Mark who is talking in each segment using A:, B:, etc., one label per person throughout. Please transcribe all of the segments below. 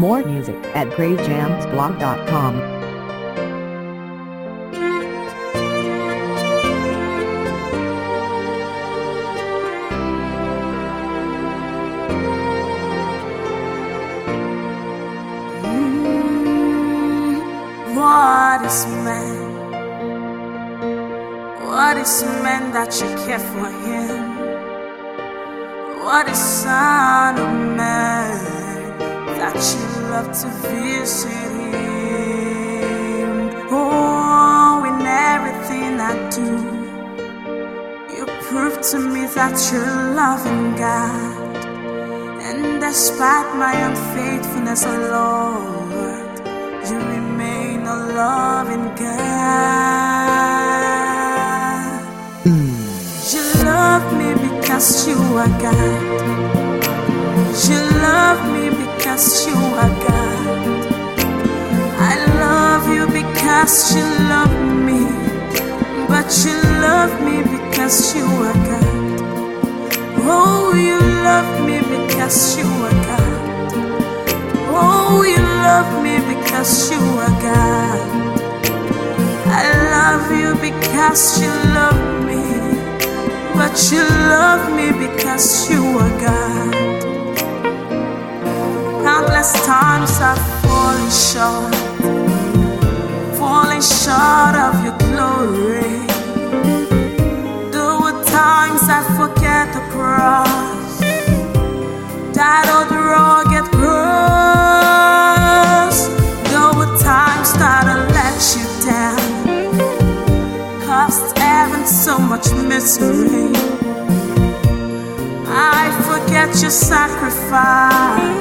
A: More music at praisejamsblog.com.
B: Mm, what is man? What is man that you care for him? What is son of man? you love to visit him. Oh, in everything I do, you prove to me that you're loving God. And despite my unfaithfulness, oh Lord, you remain a loving God. You love me because you are God. You love me because you are God. I love you because you love me, but you love me because you are God. Oh, you love me because you are God. Oh, you love me because you are God. I love you because you love me, but you love me because you are God countless times I've fallen short, fallen short of your glory. There were times I forget the cross, that old rugged cross. There were times that I let you down, cost heaven so much misery. I forget your sacrifice.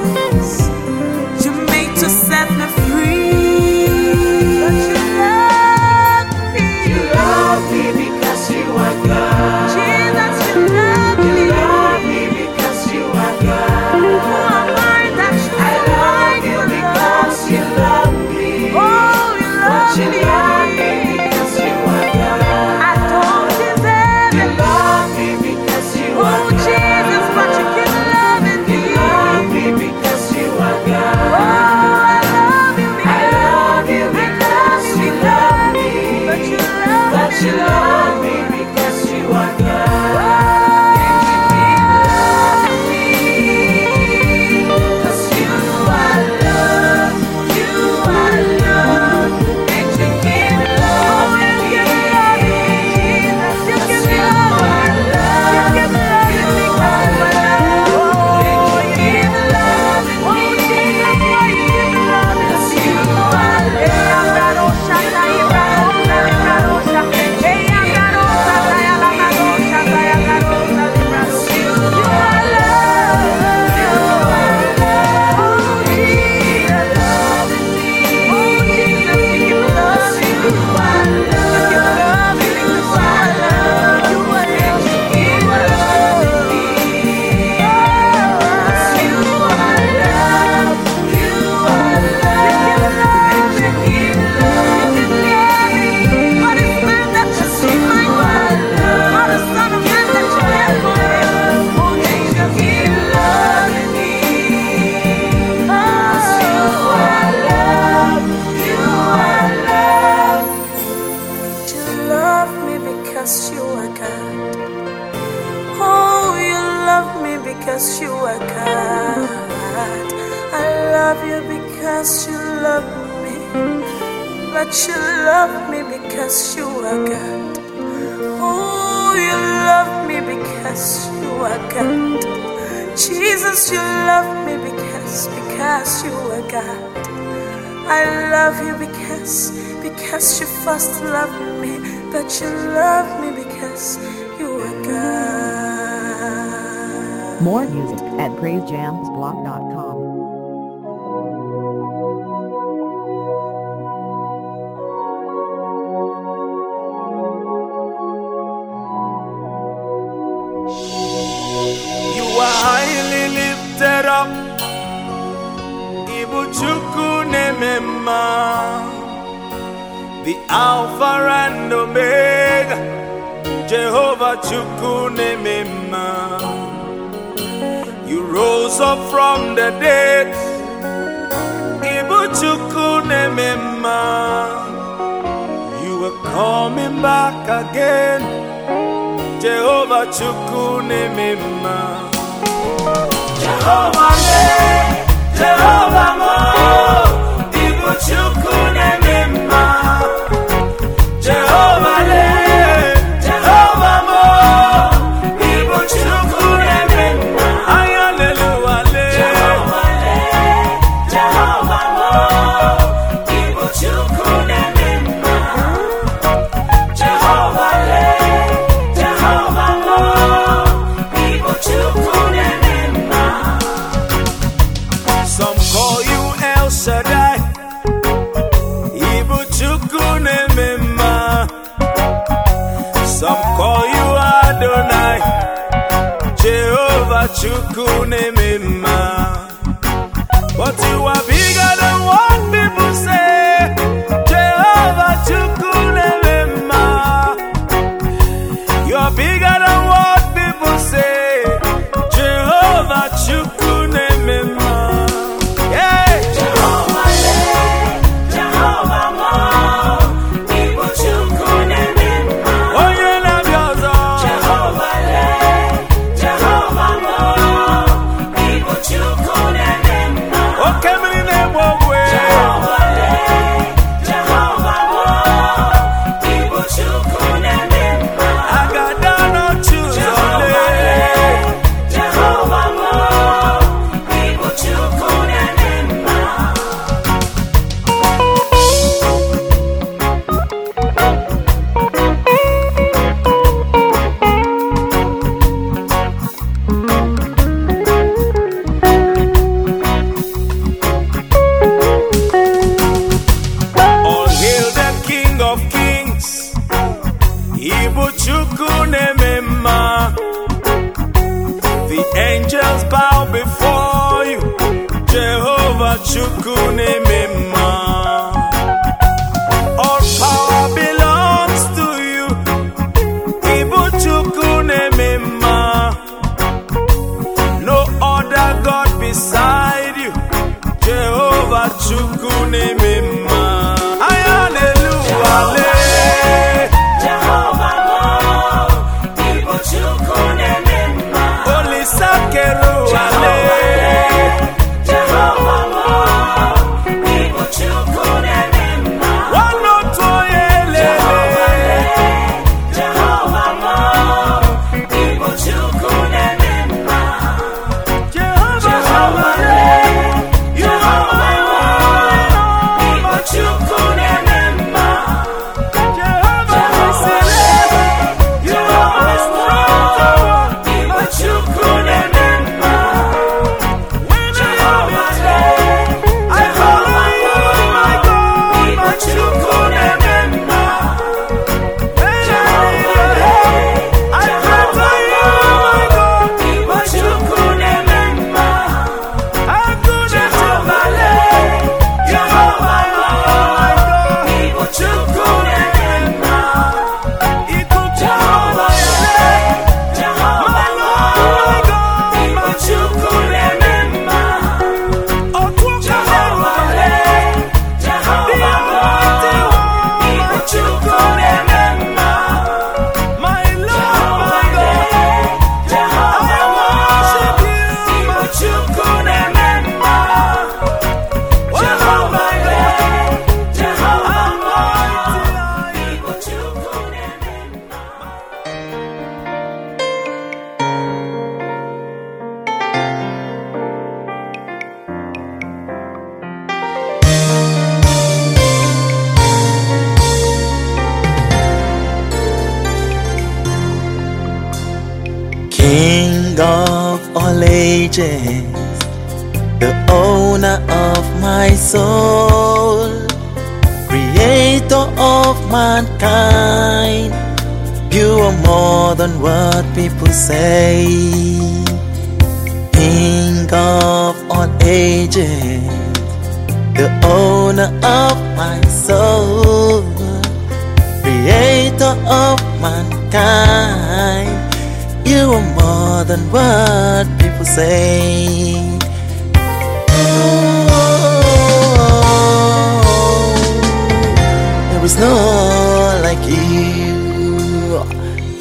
C: Alpha and Omega, Jehovah Chukwunemema. You rose up from the dead,
D: Ibu Chukwunemema. You were coming back again, Jehovah Chukwunemema. Jehovah, Jehovah, Ibu
E: Chukwunemema. chukune ages, the owner of my soul, creator of mankind. You are more than what people say. King of all ages, the owner of my soul, creator of mankind. You are more than what same. There
F: is no one like you.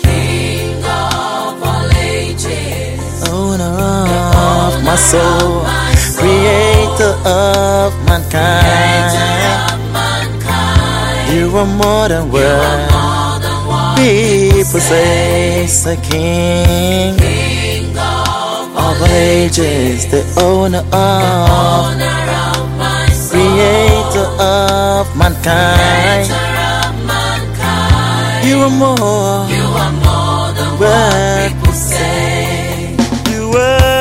G: King of all ages,
F: owner of my soul. Creator, of mankind. You are more than
G: worth.
F: People say, say, King.
G: King of
F: ages, the owner of, creator of mankind. You are more
G: You are more than what people say.
F: you were.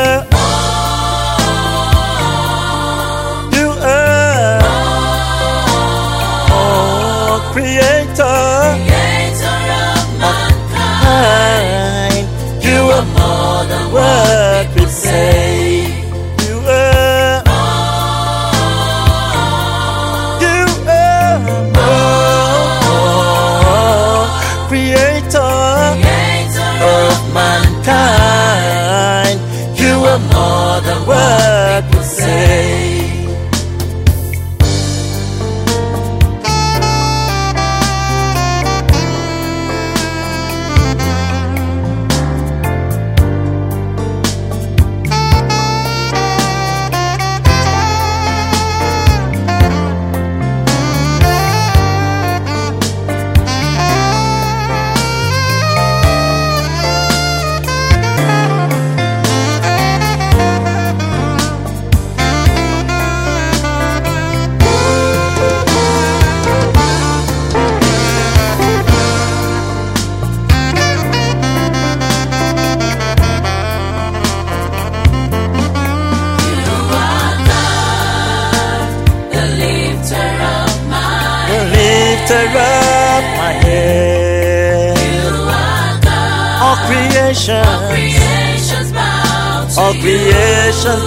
G: More
F: creator
G: Creator
F: of mankind. You are more than what we say.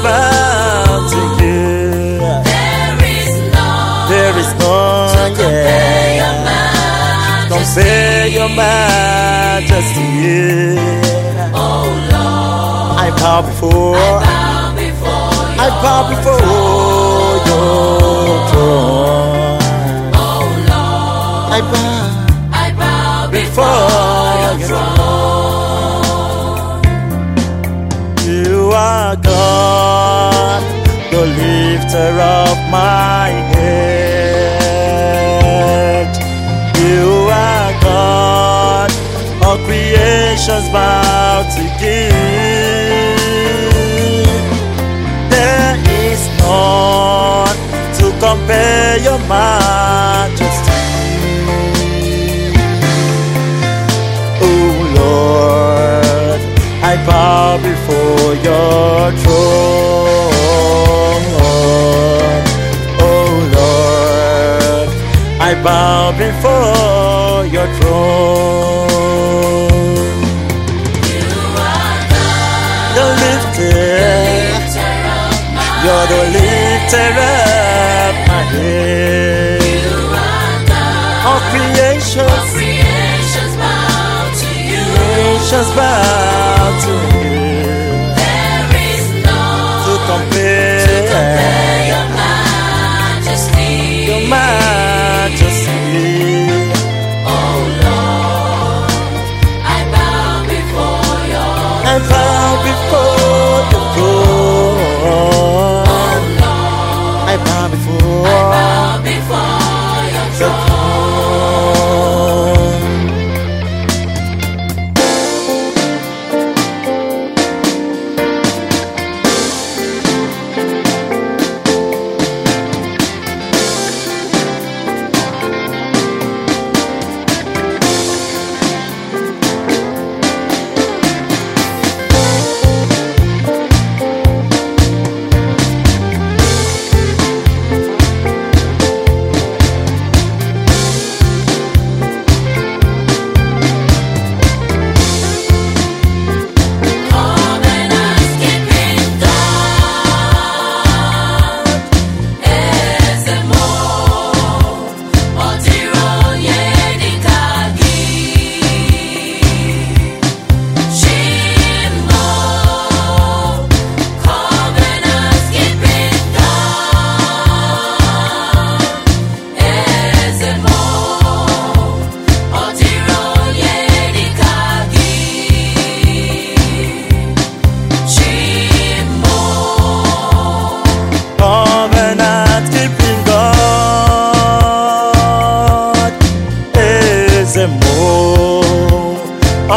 G: Bow to you. There is none.
F: There is none,
G: Compare your
F: yeah.
G: majesty.
F: Compare your majesty.
G: Oh Lord,
F: I bow before,
G: bow before you.
F: I bow before your throne.
G: Oh Lord,
F: I bow my head. You are God, all creations bow to you. There is none to compare your majesty. Oh Lord, I bow before your throne. Bow before your throne.
G: You are God,
F: The lifter,
G: lifter of my
F: you're the lifter of my head.
G: You are God.
F: All creations,
G: Creations bow to you.
F: creations bow
G: I bow before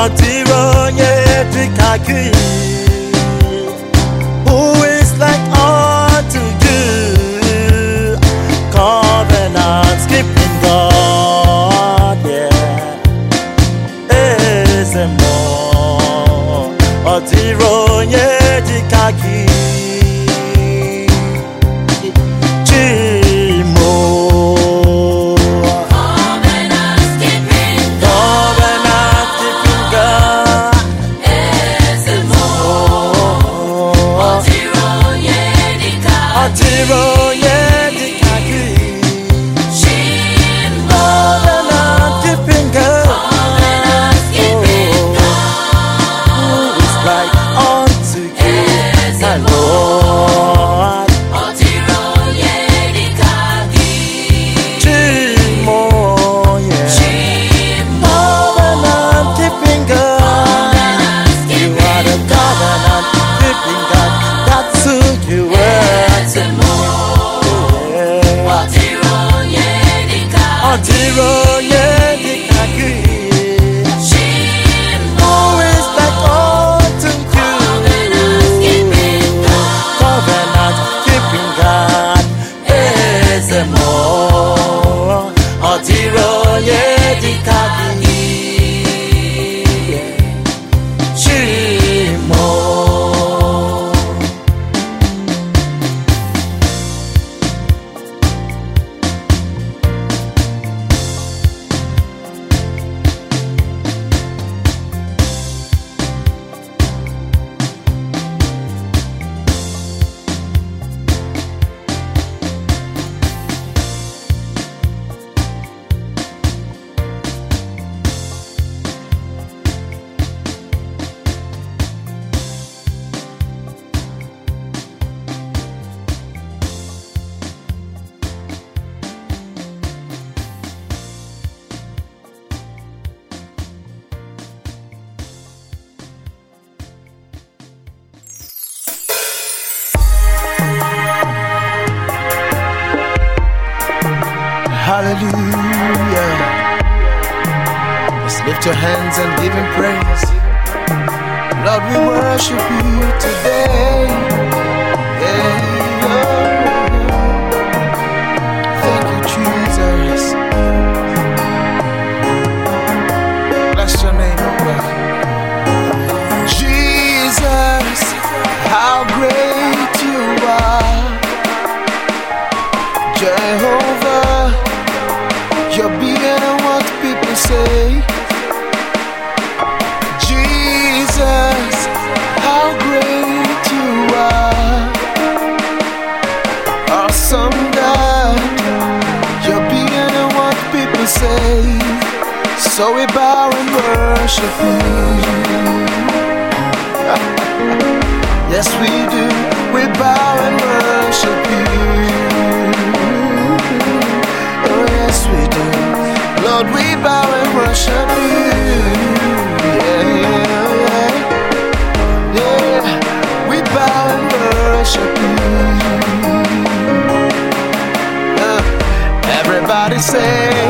F: ọ dịrị onye dị ka gị
C: Hallelujah. Let's lift your hands and give him praise. Lord, we worship you today. So we bow and worship you. yes, we do. We bow and worship you. Oh, yes, we do. Lord, we bow and worship you. Yeah, yeah, yeah. Yeah, we bow and worship You. Everybody say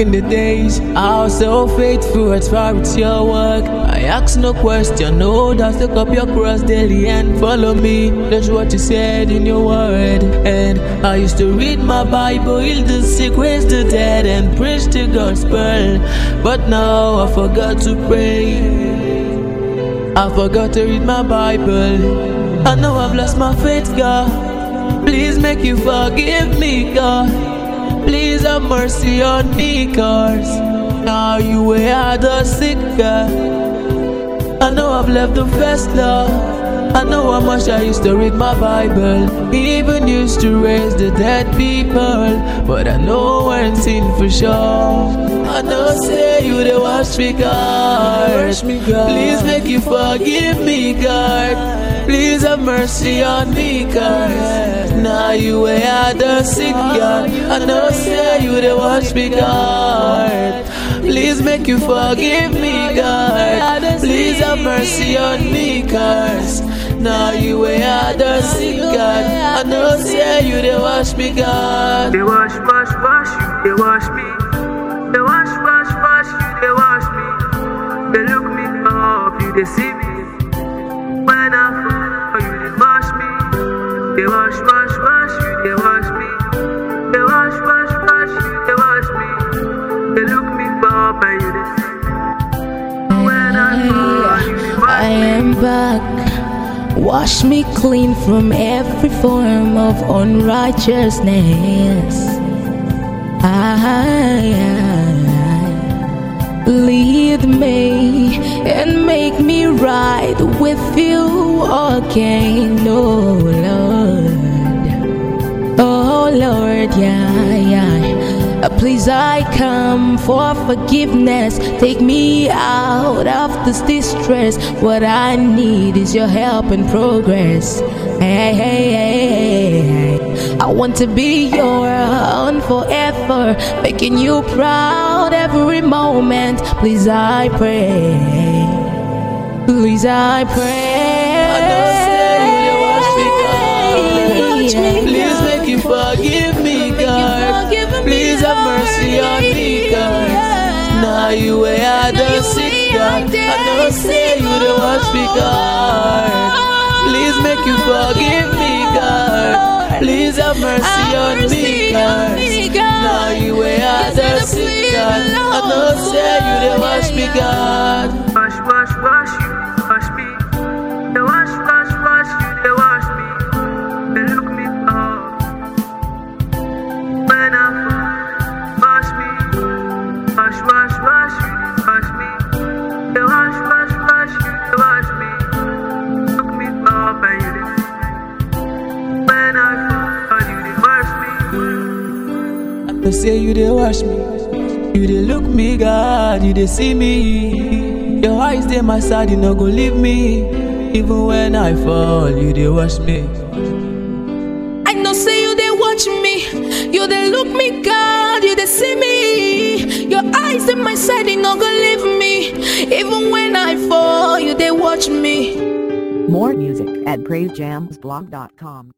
E: in the days, I was so faithful as far as your work. I ask no question, no, just take up your cross daily and follow me. That's what you said in your word. And I used to read my Bible, heal the sick, raise the dead, and preach the gospel. But now I forgot to pray. I forgot to read my Bible. I know I've lost my faith, God. Please make you forgive me, God. Please have mercy on me, cause now you were the sick God. I know I've left the first love. I know how much I used to read my Bible, even used to raise the dead people. But I know one thing for sure. I know say you the wash me, God. Wash me, God. Please make you forgive me, God. Please have mercy on me, cause now you way were the sick God. I know say you the wash me, God. Please make you forgive me, God. Please have mercy on me, cause now you way were the sick God. I know say you the wash me, God.
H: They wash, wash, wash they wash me. They wash, wash, wash they wash me. They look me up, you they see me. They wash, wash, wash you, they wash me. They wash, wash, wash you, they wash me. They look me up and you they see me. When I fall, you they wash
B: I
H: me.
B: am back. Wash me clean from every form of unrighteousness. I, lead me and make me right with you again, oh Lord. Oh Lord, yeah, yeah. Please, I come for forgiveness. Take me out of this distress. What I need is your help and progress. Hey, hey, hey, hey. I want to be your own forever, making you proud every moment. Please, I pray. Please, I pray.
E: I know say you the wash me, Please make you forgive me, God. Please have mercy on me, God. Now you were the sick God. I don't say you the wash me, God. Please make you forgive me. Please have mercy on me, God. Now you were the sick God. I know say you the wash me, God.
H: Wash, wash, wash wash me. You
E: say you dey watch me, you dey look me, God, you dey see me. Your eyes dey my side, you no go leave me. Even when I fall, you dey watch me.
B: I know say you they watch me, you they look me, God, you they see me. Your eyes in my side, they not gonna leave me. Even when I fall, you they watch me.
A: More music at praisejamsblog.com.